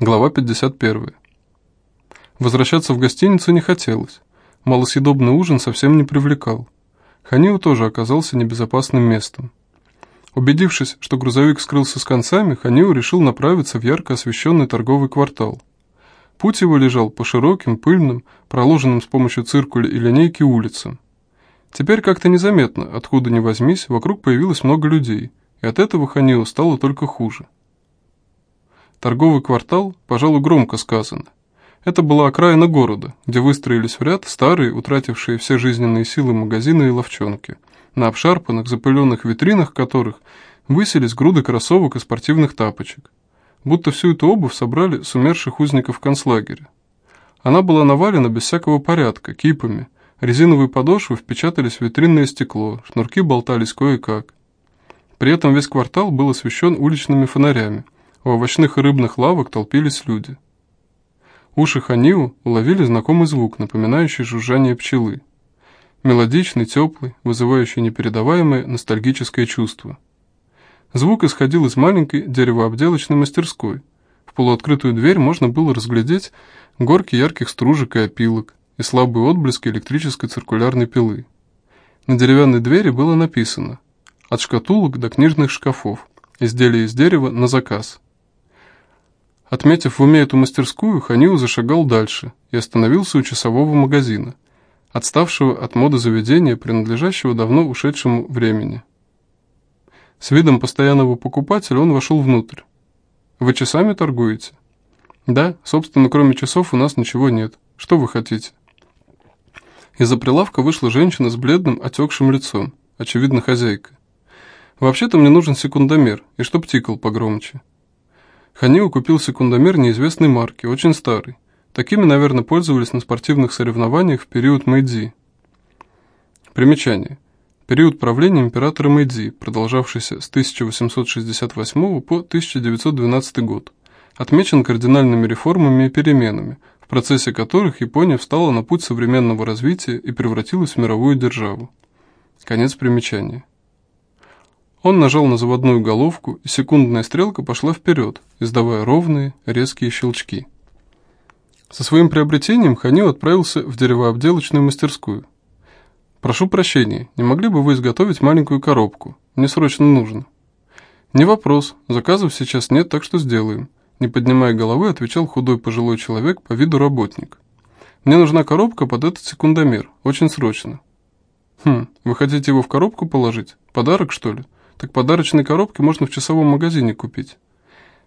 Глава 51. Возвращаться в гостиницу не хотелось. Малосъедобный ужин совсем не привлекал. Ханиу тоже оказался небезопасным местом. Убедившись, что грузовик скрылся с концами, Ханиу решил направиться в ярко освещенный торговый квартал. Путь его лежал по широким, пыльным, проложенным с помощью циркуля и линейки улицам. Теперь как-то незаметно, откуда ни возьмись, вокруг появилось много людей, и от этого Ханиу стало только хуже. Торговый квартал, пожалуй, громко сказано. Это была окраина города, где выстроились в ряд старые, утратившие все жизненные силы магазины и ловчонки, на обшарпанных, запыленных витринах которых высились груды кроссовок и спортивных тапочек. Будто всю эту обувь собрали с умерших узников концлагеря. Она была навалена без всякого порядка, кипами. Резиновые подошвы впечатались в витринное стекло, шнурки болтались кое-как. При этом весь квартал был освещен уличными фонарями – у овощных и рыбных лавок толпились люди. Уши Ханиу уловили знакомый звук, напоминающий жужжание пчелы. Мелодичный, теплый, вызывающий непередаваемое ностальгическое чувство. Звук исходил из маленькой деревообделочной мастерской. В полуоткрытую дверь можно было разглядеть горки ярких стружек и опилок и слабые отблески электрической циркулярной пилы. На деревянной двери было написано «От шкатулок до книжных шкафов. Изделия из дерева на заказ». Отметив в уме эту мастерскую, Ханиу зашагал дальше и остановился у часового магазина, отставшего от моды заведения, принадлежащего давно ушедшему времени. С видом постоянного покупателя он вошел внутрь. «Вы часами торгуете?» «Да, собственно, кроме часов у нас ничего нет. Что вы хотите?» Из-за прилавка вышла женщина с бледным, отекшим лицом, очевидно, хозяйка. «Вообще-то мне нужен секундомер, и чтоб тикал погромче». Ханиу купил секундомер неизвестной марки, очень старый. Такими, наверное, пользовались на спортивных соревнованиях в период Мэйдзи. Примечание. Период правления императора Мэйдзи, продолжавшийся с 1868 по 1912 год, отмечен кардинальными реформами и переменами, в процессе которых Япония встала на путь современного развития и превратилась в мировую державу. Конец примечания. Он нажал на заводную головку, и секундная стрелка пошла вперед, издавая ровные, резкие щелчки. Со своим приобретением Ханио отправился в деревообделочную мастерскую. «Прошу прощения, не могли бы вы изготовить маленькую коробку? Мне срочно нужно». «Не вопрос, заказов сейчас нет, так что сделаем», не поднимая головы, отвечал худой пожилой человек по виду работник. «Мне нужна коробка под этот секундомер, очень срочно». «Хм, вы хотите его в коробку положить? Подарок, что ли?» Так подарочные коробки можно в часовом магазине купить.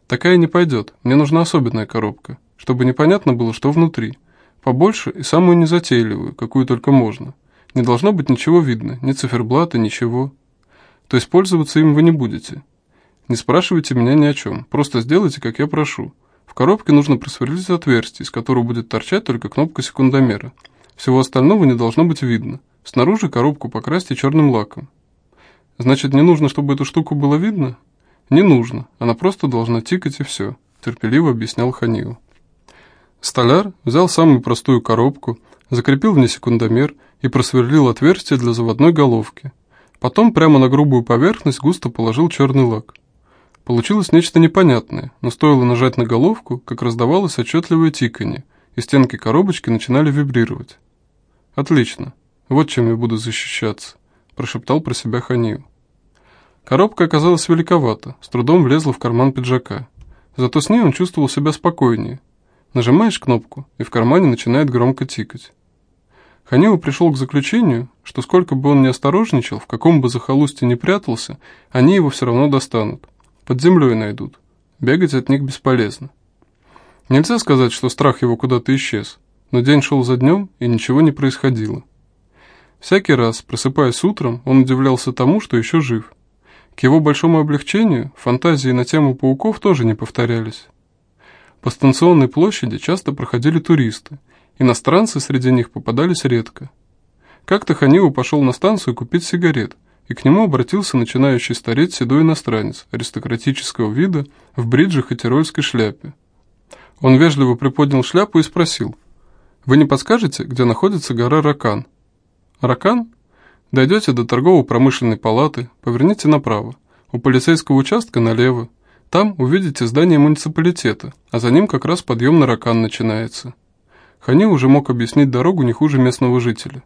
Такая не пойдет, мне нужна особенная коробка, чтобы непонятно было, что внутри. Побольше и самую незатейливую, какую только можно. Не должно быть ничего видно, ни циферблата, ничего. То есть пользоваться им вы не будете. Не спрашивайте меня ни о чем, просто сделайте, как я прошу. В коробке нужно просверлить отверстие, из которого будет торчать только кнопка секундомера. Всего остального не должно быть видно. Снаружи коробку покрасьте черным лаком. Значит, не нужно, чтобы эту штуку было видно? Не нужно, она просто должна тикать и все, терпеливо объяснял Ханил. Столяр взял самую простую коробку, закрепил в ней секундомер и просверлил отверстие для заводной головки. Потом прямо на грубую поверхность густо положил черный лак. Получилось нечто непонятное, но стоило нажать на головку, как раздавалось отчетливое тиканье, и стенки коробочки начинали вибрировать. «Отлично. Вот чем я буду защищаться», – прошептал про себя Ханил. Коробка оказалась великовата, с трудом влезла в карман пиджака. Зато с ней он чувствовал себя спокойнее. Нажимаешь кнопку, и в кармане начинает громко тикать. Ханилу пришел к заключению, что сколько бы он ни осторожничал, в каком бы захолустье ни прятался, они его все равно достанут. Под землей найдут. Бегать от них бесполезно. Нельзя сказать, что страх его куда-то исчез, но день шел за днем, и ничего не происходило. Всякий раз, просыпаясь утром, он удивлялся тому, что еще жив – его большому облегчению, фантазии на тему пауков тоже не повторялись. По станционной площади часто проходили туристы, иностранцы среди них попадались редко. Как-то Ханилу пошел на станцию купить сигарет, и к нему обратился начинающий стареть седой иностранец аристократического вида в бриджах и тирольской шляпе. Он вежливо приподнял шляпу и спросил, «Вы не подскажете, где находится гора Ракан?» «Ракан?» Дойдете до торгово-промышленной палаты, поверните направо. У полицейского участка налево. Там увидите здание муниципалитета, а за ним как раз подъем на Ракан начинается. Хани уже мог объяснить дорогу не хуже местного жителя.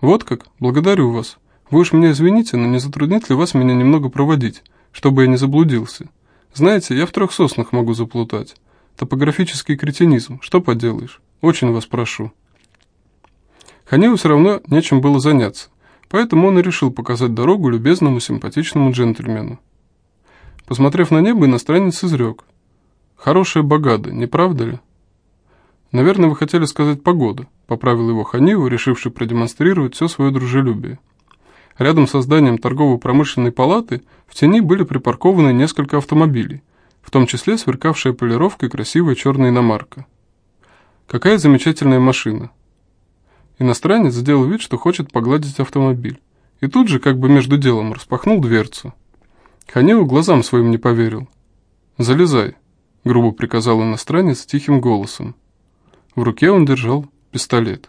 Вот как, благодарю вас. Вы уж меня извините, но не затруднит ли вас меня немного проводить, чтобы я не заблудился? Знаете, я в трех соснах могу заплутать. Топографический кретинизм, что поделаешь? Очень вас прошу. Ханилу все равно нечем было заняться, поэтому он и решил показать дорогу любезному симпатичному джентльмену. Посмотрев на небо, иностранец изрек. «Хорошая богада, не правда ли?» «Наверное, вы хотели сказать погода», — поправил его Ханиву, решивший продемонстрировать все свое дружелюбие. Рядом со зданием торгово-промышленной палаты в тени были припаркованы несколько автомобилей, в том числе сверкавшая полировкой красивая черная иномарка. «Какая замечательная машина!» Иностранец сделал вид, что хочет погладить автомобиль, и тут же, как бы между делом, распахнул дверцу. Ханеу глазам своим не поверил. «Залезай», — грубо приказал иностранец тихим голосом. В руке он держал пистолет.